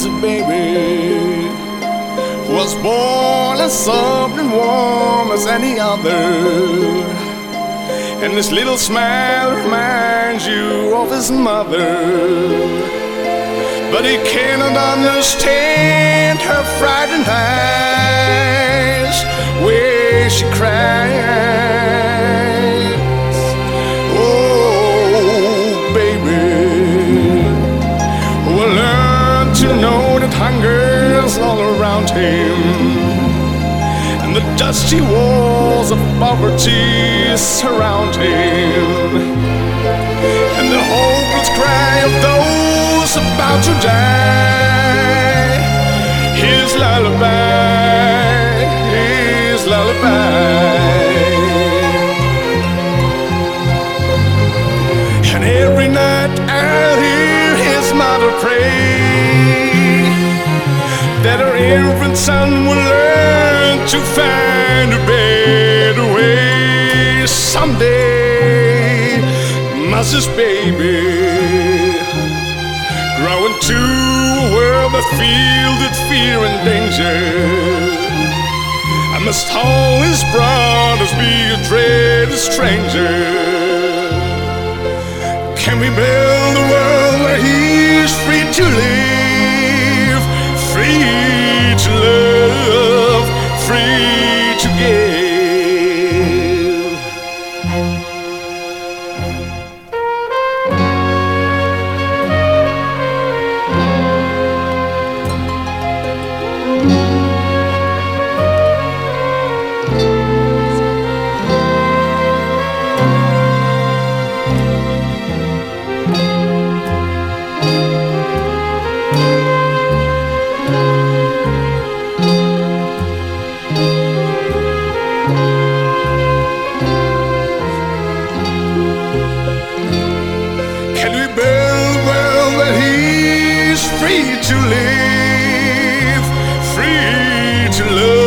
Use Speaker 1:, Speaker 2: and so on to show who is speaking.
Speaker 1: as a baby was born as something warm as any other. And this little smile reminds you of his mother. But he cannot understand her frightened eyes where she cries. To know that hunger's all around him. And the dusty walls of poverty surround him. And the hopeless cry of those about to die. His lullaby, his lullaby. And every infant son will learn to find a better way someday. Mother's baby, grow into a world that filled with fear and danger. I must all his brothers be a dreaded stranger. Can we build a world where he's free to live, free to love, free to give? to live, free to love.